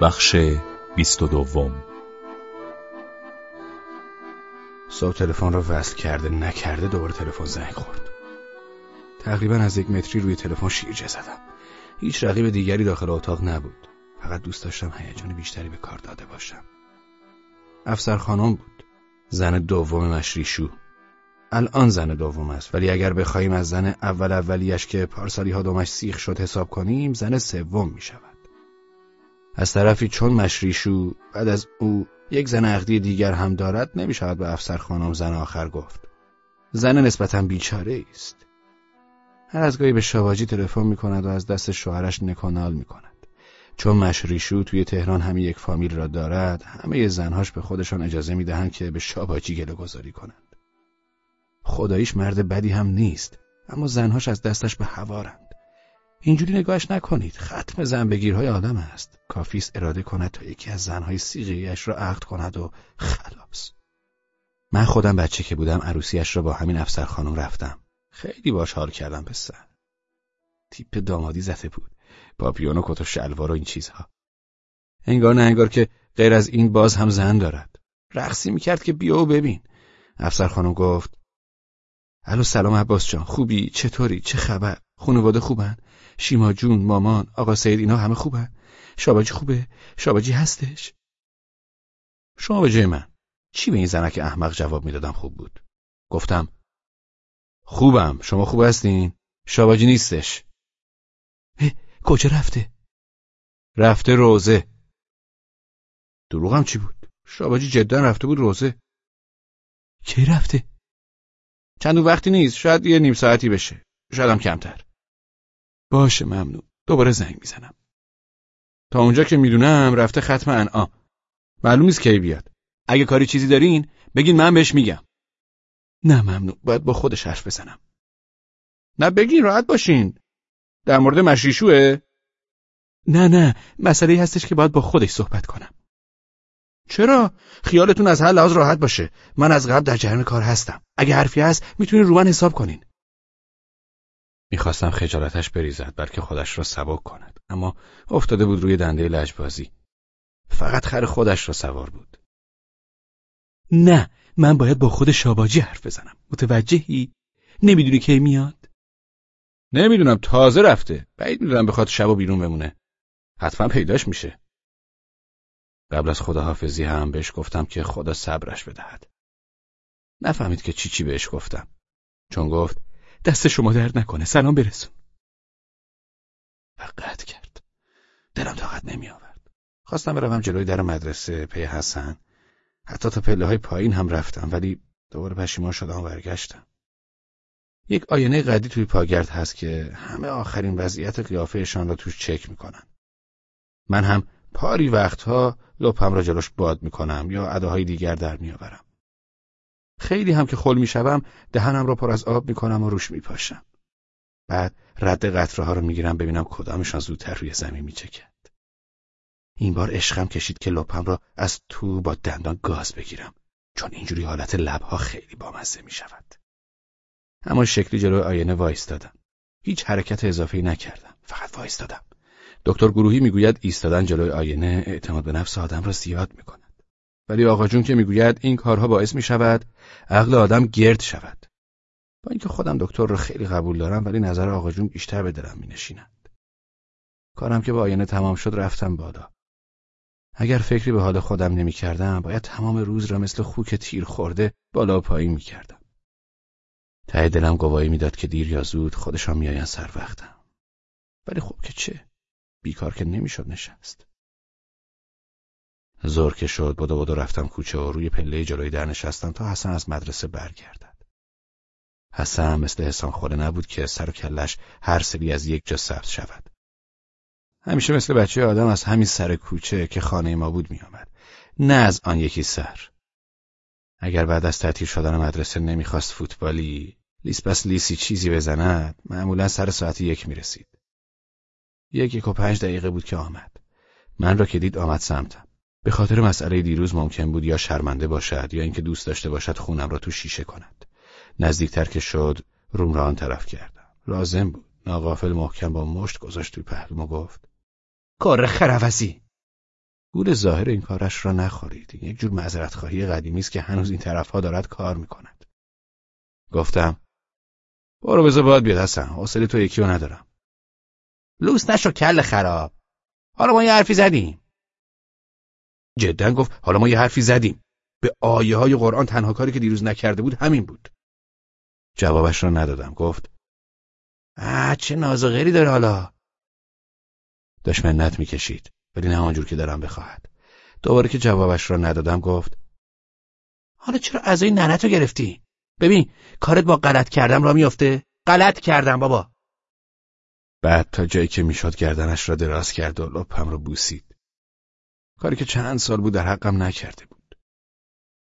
بخش بیست و دوم. صبح تلفن رو وصل کرده نکرده دوباره تلفن زنگ خورد. تقریبا از یک متری روی تلفن شیرجه زدم. هیچ رقیب دیگری داخل اتاق نبود. فقط دوست داشتم هیجان بیشتری به کار داده باشم. افسر خانم بود. زن دوم مشریشو الان زن دوم است ولی اگر بخواهیم از زن اول اولیش که پارسالی ها دومش سیخ شد حساب کنیم زن سوم می شود از طرفی چون مشریشو بعد از او یک زن عقدی دیگر هم دارد نمی شود به افسر خانم زن آخر گفت. زن نسبتا بیچاره است هر از گاهی به شواجی تلفن می کند و از دست شوهرش نکانال می کند چون مشریشو توی تهران همین یک فامیل را دارد همه زنهاش به خودشان اجازه می دهند که به شواجی گله گذاری کنند. خداییش مرد بدی هم نیست اما زنهاش از دستش به هوارند اینجوری نگاهش نکنید. ختم زن‌بگیرهای عالم است. کافیست اراده کند تا یکی از زنهای صیغه‌ایش را عقد کند و خلاص. من خودم بچه که بودم عروسیش را با همین افسر خانم رفتم. خیلی باش حال کردم پسر. تیپ دامادی زده بود. با پاپیون کت و شلوار و این چیزها. انگار نه انگار که غیر از این باز هم زن دارد. رقصی می‌کرد که بیا و ببین. افسر خانم گفت الو سلام عباس جان خوبی؟ چطوری؟ چه خبر؟ خانواده خوبن؟ شیما جون مامان آقا سید اینا همه خوبن؟ شاباجی خوبه؟ شاباجی هستش؟ شما به جای من چی به این زنک احمق جواب می‌دادم خوب بود؟ گفتم خوبم شما خوب هستین؟ شاباجی نیستش. کجا رفته؟ رفته روزه. دروغم چی بود؟ شاباجی جدا رفته بود روزه. کی رفته؟ چند وقتی نیست شاید یه نیم ساعتی بشه. شاید هم کمتر. باشه ممنون. دوباره زنگ می‌زنم. تا اونجا که می‌دونم رفته ختم انعا معلوم نیست کی بیاد. اگه کاری چیزی دارین بگین من بهش میگم. نه ممنون. باید با خودش حرف بزنم. نه بگین راحت باشین. در مورد مشریشوه؟ نه نه. مسئله هستش که باید با خودش صحبت کنم. چرا؟ خیالتون از هر لحاظ راحت باشه. من از قبل در جریان کار هستم. اگه حرفی هست می‌تونین رو من حساب کنین. می‌خواستم خجالتش بریزد بلکه خودش را سبک کند. اما افتاده بود روی دنده لجبازی. فقط خر خودش را سوار بود. نه من باید با خود شاباجی حرف بزنم. متوجهی؟ نمی‌دونی کی میاد؟ نمی‌دونم تازه رفته. بعید می‌دونم بخواد شب و بیرون بمونه. حتما پیداش میشه. قبل از خداحافظی هم بهش گفتم که خدا صبرش بدهد. نفهمید که چی چی بهش گفتم. چون گفت دست شما درد نکنه. سلام برسون. و قطع کرد. دلم طاقت نمی آورد خواستم بروم جلوی در مدرسه پی حسن. حتی تا پله های پایین هم رفتم ولی دوباره پشیمان شدم و برگشتم. یک آینه قدی توی پاگرد هست که همه آخرین وضعیت قیافهشان را توش چک می‌کنن. من هم پاری وقتها لپم را جلوش باد می‌کنم یا اداهای دیگر در میآورم. خیلی هم که خل می‌شوم دهنم را پر از آب می‌کنم و روش میپاشم. بعد رد قطره ها رو می‌گیرم ببینم کدامشان زودتر روی زمین میچکد. این بار عشقم کشید که لپم را از تو با دندان گاز بگیرم چون اینجوری حالت لبها خیلی بامزه می‌شود. اما شکلی جلوی آینه وایستادم. هیچ حرکت اضافی نکردم فقط وایستادم. دکتر گروهی می‌گوید ایستادن جلوی آینه اعتماد به نفس آدم را زیاد می‌کند. ولی آقا جون که می‌گوید این کارها باعث می شود عقل آدم گرد شود با اینکه خودم دکتر را خیلی قبول دارم ولی نظر آقا جون بیشتر به دلم می نشیند. کارم که با آینه تمام شد رفتم بادا اگر فکری به حال خودم نمی کردم باید تمام روز را مثل خوک تیر خورده بالا و پایین می کردم. ته دلم گواهی می‌داد که دیر یا زود خودشان میآیند سر وقتم. ولی خب که چه؟ بیکار که نمی‌شد نشست. زور که شد بدو بدو رفتم کوچه و روی پله جلوی در نشستم تا حسن از مدرسه برگردد. حسن مثل حسان خوله نبود که سر و کلش هر سری از یک جا سبز شود. همیشه مثل بچه آدم از همین سر کوچه که خانه ما بود میآمد. نه از آن یکی سر. اگر بعد از تعطیل شدن مدرسه نمی‌خواست فوتبالی لیس پس لیسی چیزی بزند معمولا سر ساعت یک می‌رسید. یک یک و پنج دقیقه بود که آمد. من را که دید آمد سمتم. به خاطر مسئله دیروز ممکن بود یا شرمنده باشد یا اینکه دوست داشته باشد خونم را تو شیشه کند. نزدیکتر که شد روم را آن طرف کردم. لازم بود. ناغافل محکم با مشت گذاشت توی پهلوم و گفت کار خروزی گول ظاهر این کارش را نخورید. یک جور معذرت خواهی قدیمی است که هنوز این طرفها دارد کار می‌کند. گفتم برو بذار باید بیاد حسن. حوصله تو یکی رو ندارم. لوس نشو کل خراب. حالا ما یه حرفی زدیم. جدا گفت حالا ما یه حرفی زدیم. به آیه های قرآن تنها کاری که دیروز نکرده بود همین بود. جوابش را ندادم گفت آه چه نازغری داره حالا. داشت منت می‌کشید ولی نه آنجور که دارم بخواهد. دوباره که جوابش را ندادم گفت حالا چرا ازای ننتو گرفتی؟ ببین کارت با غلط کردم را میافته. غلط کردم بابا. بعد تا جایی که می‌شد گردنش را دراز کرد و لپم را بوسید. کاری که چند سال بود در حقم نکرده بود.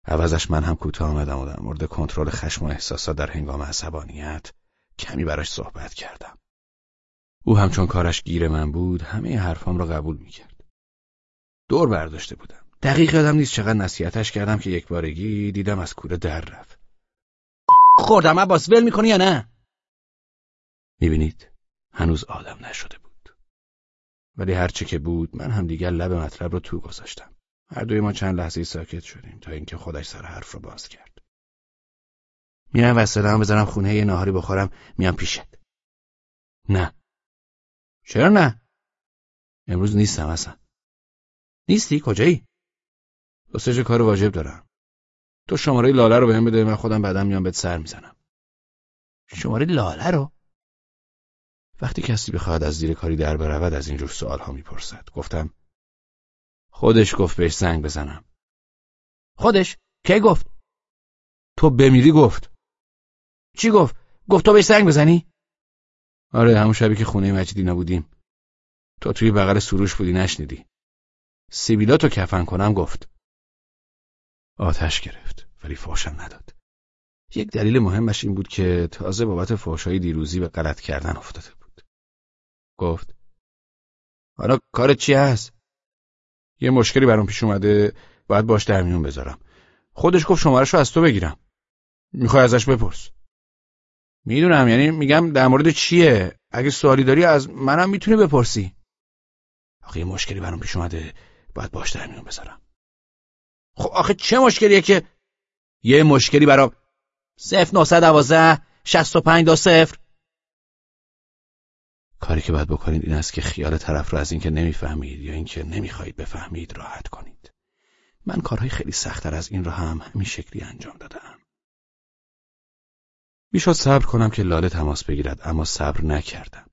عوضش من هم کوتاه آمدم و در مورد کنترل خشم و احساسات در هنگام عصبانیت کمی براش صحبت کردم. او همچون کارش گیر من بود همه حرفام را قبول می‌کرد. دور برداشته بودم. دقیق یادم نیست چقدر نصیحتش کردم که یک بارگی دیدم از کوره در رفت. خوردم عباس ول می‌کنی یا نه؟ می‌بینید هنوز آدم نشده ولی هرچه که بود من هم دیگر لب مطلب رو تو گذاشتم. هر دوی ما چند لحظه ساکت شدیم تا اینکه خودش سر حرف رو باز کرد. میرم وسیله بذارم خونه یه ناهاری بخورم میام پیشت. نه. چرا نه؟ امروز نیستم اصلا نیستی؟ کجایی؟ دوستش کار واجب دارم. تو شماره لاله رو بهم بده من خودم بعدم میام بهت سر می‌زنم. شماره لاله رو؟ وقتی کسی بخواهد از زیر کاری در برود از اینجور سوال ها می‌پرسد. گفتم خودش گفت بهش زنگ بزنم. خودش؟ کی گفت؟ تو بمیری گفت. چی گفت؟ گفت تو بهش زنگ بزنی؟ آره همون شبی که خونه مجیدی نبودیم. تو توی بغل سروش بودی نشنیدی. سیبیلا تو کفن کنم گفت. آتش گرفت ولی فاشم نداد. یک دلیل مهمش این بود که تازه بابت فاشای دیروزی به غلط کردن افتاده بود. گفت. حالا کارت چی هست؟ یه مشکلی برام پیش اومده باید باش در میون بذارم. خودش گفت شمارش رو از تو بگیرم. می‌خوای ازش بپرس. می‌دونم یعنی میگم در مورد چیه؟ اگه سوالی داری از منم می‌تونی بپرسی. آخه یه مشکلی برام پیش اومده باید باش در میون بذارم. خب آخه چه مشکلیه که؟ یه مشکلی برام. صفر 912 65 دو صفر. کاری که باید بکنید این است که خیال طرف رو از اینکه نمی‌فهمید یا اینکه نمی‌خواهید بفهمید راحت کنید. من کارهای خیلی سختتر از این را هم همین شکلی انجام دادم. می‌شد صبر کنم که لاله تماس بگیرد اما صبر نکردم.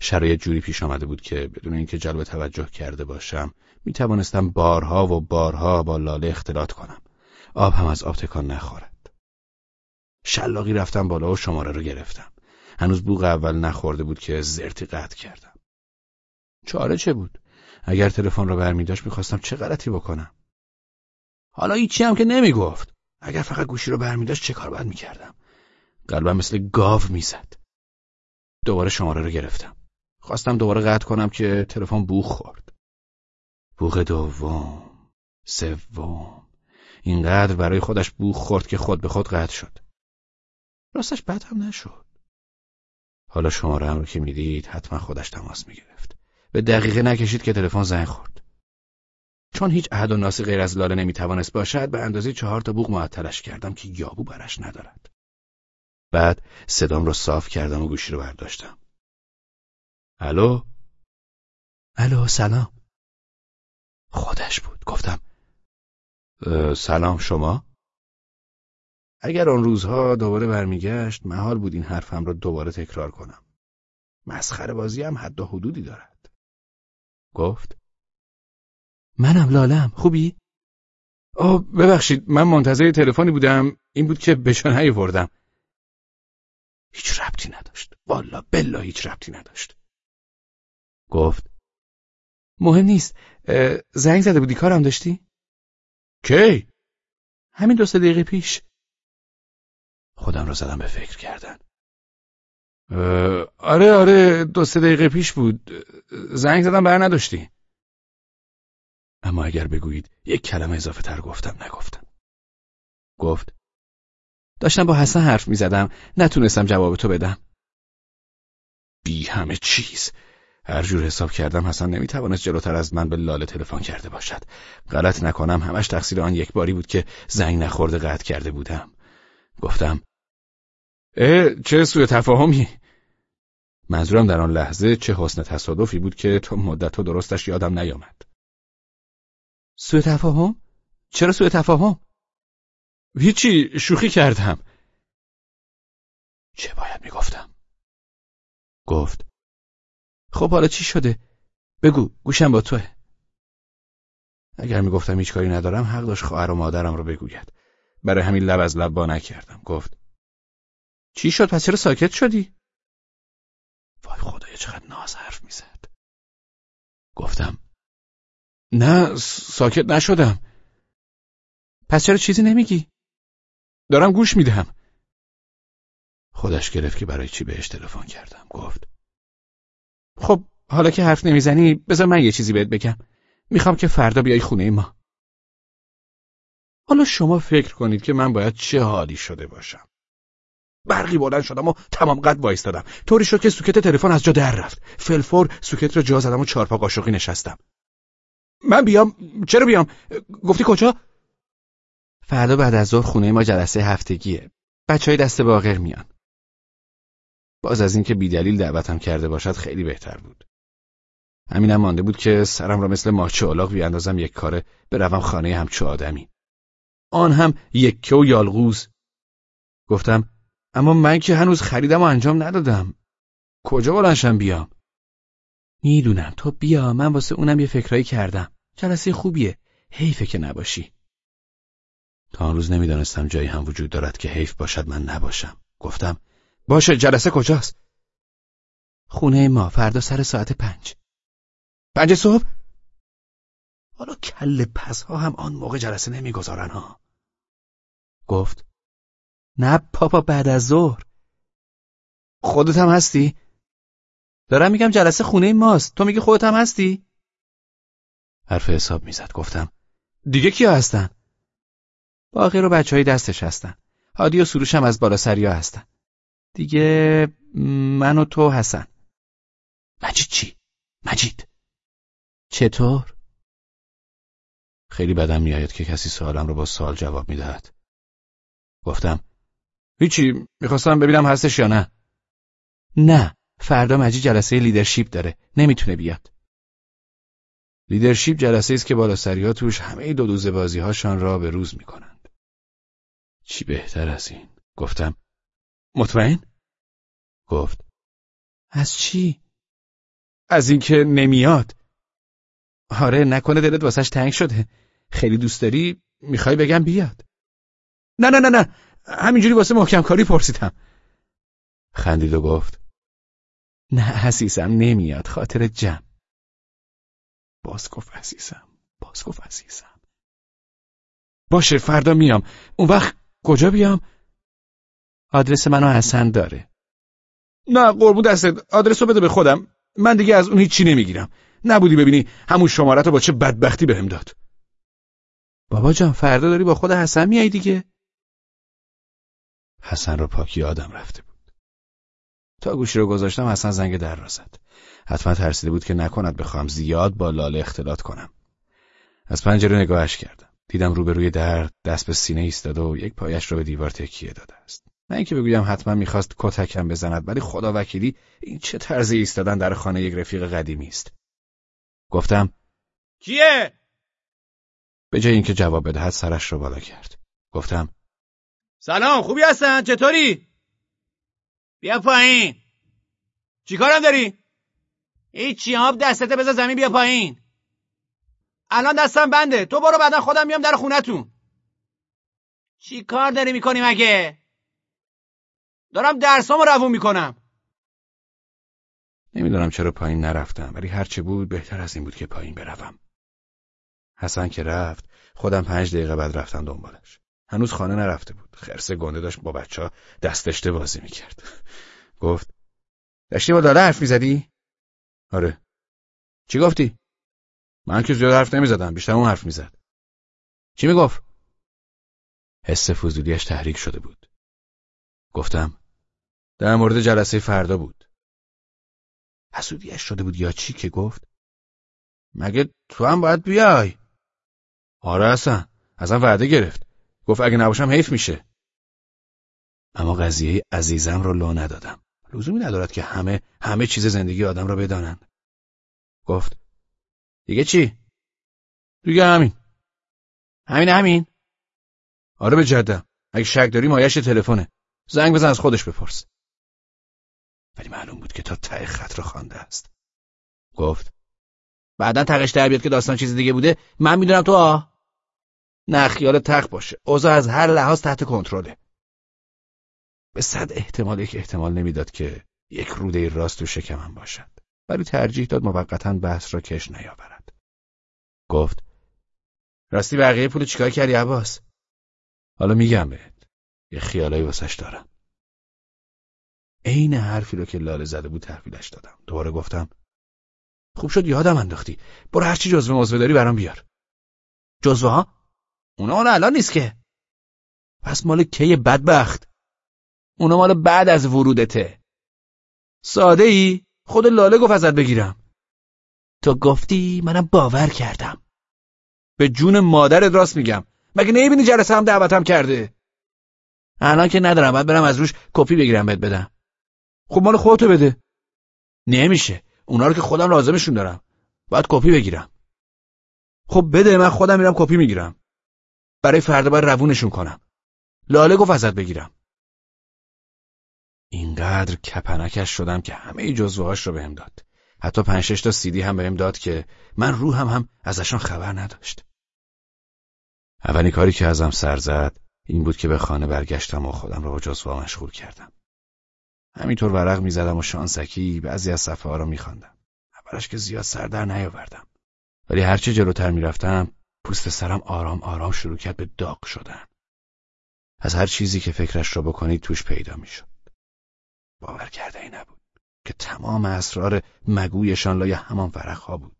شرایط جوری پیش آمده بود که بدون اینکه جلب توجه کرده باشم می توانستم بارها و بارها با لاله اختلاط کنم. آب هم از آب تکان نخورد. شلاقی رفتم بالا و شماره رو گرفتم. هنوز بوغ اول نخورده بود که زرتی قطع کردم. چاره چه بود؟ اگر تلفن را برمی داشت می‌خواستم چه غلطی بکنم؟ حالا هیچی هم که نمی‌گفت. اگر فقط گوشی رو برمی داشت چه کار باید می‌کردم؟ قلبم مثل گاو می‌زد. دوباره شماره رو گرفتم. خواستم دوباره قطع کنم که تلفن بوغ خورد. بوغ دوم سوم. اینقدر برای خودش بوغ خورد که خود به خود قطع شد. راستش بد هم نشد. حالا شماره هم رو که می‌دید حتما خودش تماس می‌گرفت. به دقیقه نکشید که تلفن زنگ خورد. چون هیچ عهد و ناسی غیر از لاله نمی‌توانست باشد به اندازه چهار تا بوغ معطلش کردم که یابو برش ندارد. بعد صدام رو صاف کردم و گوشی رو برداشتم. الو؟ الو سلام. خودش بود. گفتم سلام شما؟ اگر آن روزها دوباره برمیگشت محال بود این حرفم را دوباره تکرار کنم مسخره بازی هم حد و حدودی دارد گفت منم لالم خوبی؟ آه ببخشید من منتظر تلفنی بودم این بود که بهشان نیاوردم هیچ ربطی نداشت والا بلا هیچ ربطی نداشت گفت مهم نیست زنگ زده بودی کارم داشتی؟ کی؟ همین دو سه دقیقه پیش خودم را زدم به فکر کردن. آره آره دو سه دقیقه پیش بود. زنگ زدم بر نداشتی؟ اما اگر بگویید یک کلمه اضافه تر گفتم نگفتم. گفت داشتم با حسن حرف می زدم نتونستم جواب تو بدم. بی همه چیز. هر جور حساب کردم حسن نمی‌توانست جلوتر از من به لاله تلفن کرده باشد. غلط نکنم همش تقصیر آن یک باری بود که زنگ نخورده قطع کرده بودم. گفتم اه چه سوء تفاهمی منظورم در آن لحظه چه حسن تصادفی بود که تو مدت تو درستش یادم نیامد سوء تفاهم؟ چرا سوء تفاهم؟ هیچی شوخی کردم چه باید می‌گفتم؟ گفت خب حالا چی شده؟ بگو گوشم با توه اگر می‌گفتم هیچ کاری ندارم حق داشت خواهر و مادرم رو بگوید برای همین لب از لب با نکردم گفت چی شد؟ پس چرا ساکت شدی؟ وای خدایا چقدر ناز حرف می‌زد. گفتم نه ساکت نشدم. پس چرا چیزی نمیگی؟ دارم گوش میدم خودش گرفت که برای چی بهش تلفن کردم. گفت خب حالا که حرف نمی‌زنی بذار من یه چیزی بهت بگم. می‌خوام که فردا بیای خونه ما. حالا شما فکر کنید که من باید چه حالی شده باشم. برقی بلند شدم و تمام قد وایستادم. طوری شد که سوکت تلفن از جا در رفت. فلفور سوکت رو جا زدم و چارپا قاشقی نشستم. من بیام. چرا بیام؟ گفتی کجا؟ فردا بعد از ظهر خونه ما جلسه هفتگیه. بچه های دست باغر میان. باز از اینکه بیدلیل دعوتم کرده باشد خیلی بهتر بود. همینم مانده بود که سرم را مثل ماچه الاغ بیاندازم یک کاره بروم خانه همچو آدمی. آن هم یکه و یالغوز. گفتم اما من که هنوز خریدم و انجام ندادم. کجا بلنشم بیام؟ می‌دونم. تو بیا من واسه اونم یه فکرایی کردم. جلسه خوبیه. حیفه که نباشی. تا آن روز نمی‌دانستم جایی هم وجود دارد که حیف باشد من نباشم. گفتم باشه جلسه کجاست؟ خونه ما فردا سر ساعت پنج. پنج صبح؟ حالا کل پس ها هم آن موقع جلسه نمی‌گذارن ها. گفت نه پاپا بعد از ظهر خودت هم هستی؟ دارم میگم جلسه خونه ماست تو میگی خودت هم هستی؟ حرف حساب می‌زد گفتم دیگه کیا هستن؟ باقی رو بچه های دستش هستن هادی و سروش هم از بالا سریا هستن دیگه من و تو حسن مجید چی؟ مجید چطور؟ خیلی بدم میآید که کسی سوالم رو با سوال جواب می‌دهد گفتم هیچی می‌خواستم ببینم هستش یا نه. نه فردا مجید جلسه leadership داره. نمی‌تونه بیاد. leadership جلسه است که بالا توش همه دو دوزه بازی هاشان را به روز می‌کنند. چی بهتر از این؟ گفتم. مطمئن؟ گفت. از چی؟ از اینکه نمیاد. آره نکنه دلت واسش تنگ شده. خیلی دوست داری؟ می‌خوای بگم بیاد. نه نه نه نه. همینجوری واسه محکم کاری پرسیدم. خندید و گفت نه حسیسم نمیاد خاطر جمع. باز گفت عزیزم باز گفت عزیزم. باشه فردا میام. اون وقت کجا بیام؟ آدرس منو حسن داره. نه قربون دستت. آدرس رو بده به خودم. من دیگه از اون هیچی نمی‌گیرم. نبودی ببینی همون شمارت رو با چه بدبختی بهم داد. بابا جان فردا داری با خود حسن میای دیگه؟ حسن رو پاکی آدم رفته بود. تا گوشی رو گذاشتم حسن زنگ در را زد. حتما ترسیده بود که نکند بخوام زیاد با لاله اختلاط کنم. از پنجره نگاهش کردم. دیدم روبروی در دست به سینه ایستاده و یک پایش رو به دیوار تکیه داده است. نه اینکه بگویم حتما می‌خواست کتکم بزند ولی خدا وکیلی این چه طرز ایستادن در خانه یک رفیق قدیمی است. گفتم کیه؟ به جای اینکه جواب بدهد سرش رو بالا کرد. گفتم سلام خوبی هستن؟ چطوری؟ بیا پایین. چیکارم داری؟ هیچی آب دستته بذار زمین بیا پایین. الان دستم بنده. تو برو بعدا خودم میام در خونتون. چی کار داری می‌کنی مگه؟ دارم درسامو روون می‌کنم. نمی‌دونم چرا پایین نرفتم ولی هرچه بود بهتر از این بود که پایین بروم. حسن که رفت خودم پنج دقیقه بعد رفتم دنبالش. هنوز خانه نرفته بود. خرس گنده داشت با بچه ها دستشته بازی می‌کرد. گفت داشتی با داده حرف می‌زدی؟ آره. چی گفتی؟ من که زیاد حرف نمی‌زدم بیشتر اون حرف می‌زد. چی می‌گفت؟ حس فضولیش تحریک شده بود. گفتم در مورد جلسه فردا بود. حسودیش شده بود یا چی که گفت؟ مگه تو هم باید بیای؟ آره اصلا ازم وعده گرفت. گفت اگه نباشم حیف میشه. اما قضیه عزیزم رو لو ندادم. لزومی ندارد که همه همه چیز زندگی آدم را بدانند. گفت دیگه چی؟ دیگه همین. همین همین. آره به جدم اگه شک داری مایش تلفنه. زنگ بزن از خودش بپرس. ولی معلوم بود که تا ته خط را خوانده است. گفت بعدا تقش در بیاد که داستان چیز دیگه بوده. من می‌دونم تو آه نه خیال تق باشه. اوضاع از هر لحاظ تحت کنترله. به صد احتمال یک احتمال نمی‌داد که یک روده راست تو شکمم باشد. ولی ترجیح داد موقتا بحث را کش نیاورد. گفت راستی بقیه پول چیکار کردی عباس؟ حالا میگم بهت یه خیالایی واسش دارم. عین حرفی رو که لاله زده بود تحویلش دادم. دوباره گفتم خوب شد یادم انداختی. برو هرچی جزوه موزوه داری برام بیار. جزوه ها اونا مال الان نیست که. پس مال کی بدبخت؟ اونا مال بعد از ورودته. ساده ای خود لاله گفت ازت بگیرم. تو گفتی منم باور کردم. به جون مادرت راست میگم. مگه نمی‌بینی جلسه هم دعوتم کرده؟ الان که ندارم باید برم از روش کپی بگیرم بهت بدم. خب مال خودتو بده. نمیشه. اونا رو که خودم لازمشون دارم. باید کپی بگیرم. خب بده من خودم میرم کپی می‌گیرم. برای فردا باید روونشون کنم. لاله گفت ازت بگیرم. اینقدر کپنکش شدم که همه جزوهاش رو بهم داد. حتی پنج تا سیدی هم بهم داد که من روحم هم ازشان خبر نداشت. اولین کاری که ازم سر زد این بود که به خانه برگشتم و خودم را با جزوها مشغول کردم. همینطور ورق می‌زدم و شانسکی بعضی از صفحه ها را اولش که زیاد سر در نیاوردم. ولی هرچه جلوتر می‌رفتم پوست سرم آرام آرام شروع کرد به داغ شدن. از هر چیزی که فکرش را بکنید توش پیدا می‌شد. باور کرده ای نبود که تمام اسرار مگویشان لای همان ورقها بود.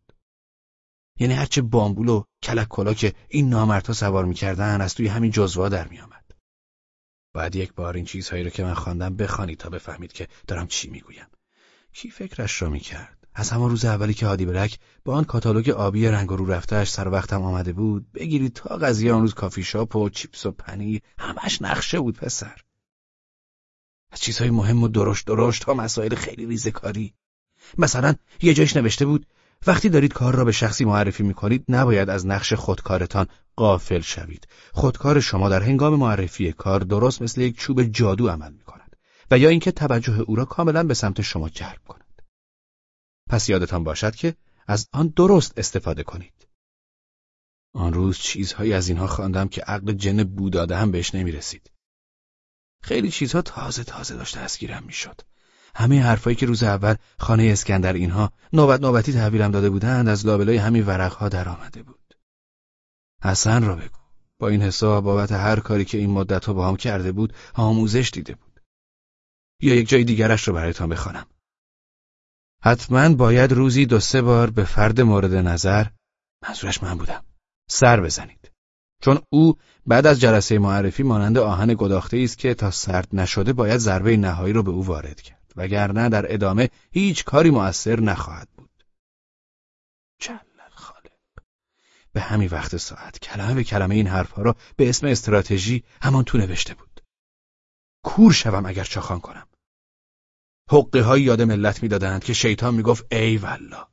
یعنی هرچه بامبول و کلک که این نامردها سوار می‌کردن از توی همین جزوا در میآمد. باید یک بار این چیزهایی رو که من خواندم بخوانید تا بفهمید که دارم چی می‌گویم. کی فکرش را می‌کرد؟ از همان روز اولی که هادی بلک با آن کاتالوگ آبی رنگ رو رفتهش سر وقتم آمده بود بگیرید تا قضیه آن روز کافی شاپ و چیپس و پنیر همش نقشه بود پسر. از چیزهای مهم و درشت درشت تا مسائل خیلی ریزکاری مثلا یه جایش نوشته بود وقتی دارید کار را به شخصی معرفی می‌کنید نباید از نقش خودکارتان قافل شوید. خودکار شما در هنگام معرفی کار درست مثل یک چوب جادو عمل می‌کند و یا اینکه توجه او را کاملا به سمت شما جلب کند. پس یادتان باشد که از آن درست استفاده کنید. آن روز چیزهایی از اینها خواندم که عقل جن بوداده هم بهش نمی‌رسید. خیلی چیزها تازه تازه داشت دستگیرم می‌شد. همه حرفایی که روز اول خانه اسکندر اینها نوبت نوبتی تحویلم داده بودند از لابلای همین ورقها در آمده بود. حسن را بگو. با این حساب بابت هر کاری که این مدت با هم کرده بود آموزش دیده بود. یا یک جای دیگرش رو برایتان بخوانم. حتما باید روزی دو سه بار به فرد مورد نظر منظورش من بودم سر بزنید چون او بعد از جلسه معرفی مانند آهن گداخته است که تا سرد نشده باید ضربه نهایی رو به او وارد کرد وگرنه در ادامه هیچ کاری مؤثر نخواهد بود. جل خالق به همین وقت ساعت کلمه به کلمه این حرفها را به اسم استراتژی همان تو نوشته بود. کور شوم اگر چاخان کنم. حقه های یاد ملت می‌دادند که شیطان می‌گفت ای والله.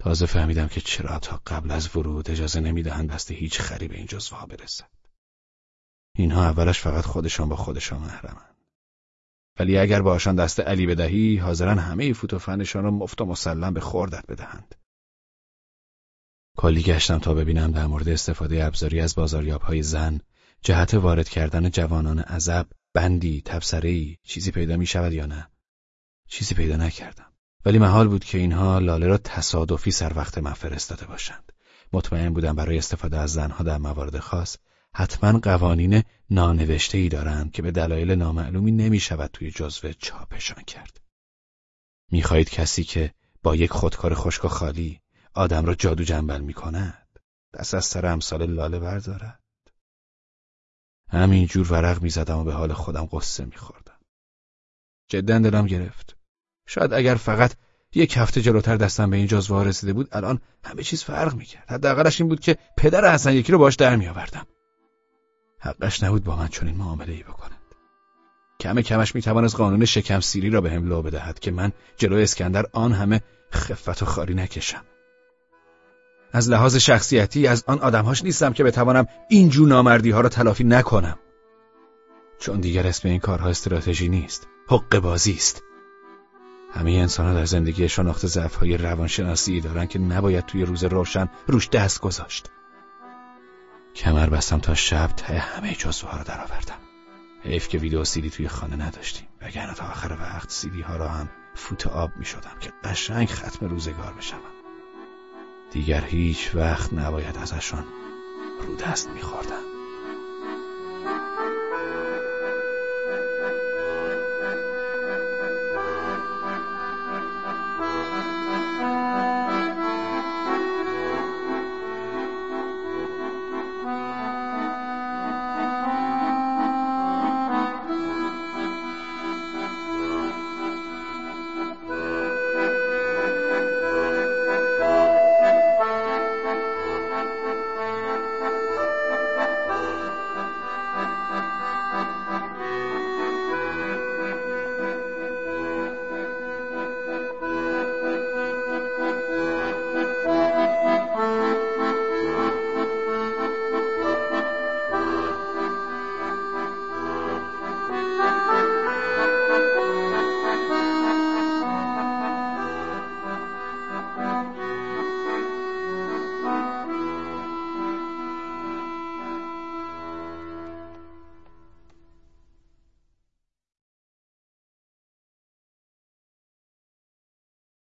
تازه فهمیدم که چرا تا قبل از ورود اجازه نمی‌دهند دست هیچ خری به این جزوه برسد. اینها اولش فقط خودشان با خودشان محرمند. ولی اگر باشان دست علی بدهی حاضرن همه فوتوفنشان را مفت و مسلم به خوردت بدهند. کلی گشتم تا ببینم در مورد استفاده ابزاری از بازاریاب های زن جهت وارد کردن جوانان عذب بندی تبصره‌ای چیزی پیدا می شود یا نه چیزی پیدا نکردم ولی محال بود که اینها لاله را تصادفی سر وقت من فرستاده باشند مطمئن بودم برای استفاده از زنها در موارد خاص حتما قوانین نانوشته ای دارند که به دلایل نامعلومی نمی شود توی جزوه چاپشان کرد. می‌خواهید کسی که با یک خودکار خشک و خالی آدم را جادو جنبل می کند دست از سر امثال لاله بردارد. همین جور ورق می زدم و به حال خودم قصه می خوردم. جدا دلم گرفت. شاید اگر فقط یک هفته جلوتر دستم به این جزوه رسیده بود الان همه چیز فرق می‌کرد حداقلش این بود که پدر حسن یکی رو باش در میآوردم حقش نبود با من چنین معامله ای بکند کم کمش می‌توانست قانون شکم سیری را به هم لو بدهد که من جلو اسکندر آن همه خفت و خاری نکشم از لحاظ شخصیتی از آن آدمهاش نیستم که بتوانم این جو نامردی ها را تلافی نکنم. چون دیگر اسم این کارها استراتژی نیست حق بازی است. همه انسان ها در زندگی شناخت ضعف های روانشناسی دارن که نباید توی روز روشن روش دست گذاشت. کمر بستم تا شب ته همه جزوه را درآوردم. حیف که ویدیو سیدی توی خانه نداشتیم. وگرنه تا آخر وقت سیدی ها را هم فوت آب می شدم که قشنگ ختم روزگار بشوم. دیگر هیچ وقت نباید ازشان رو دست می خوردم.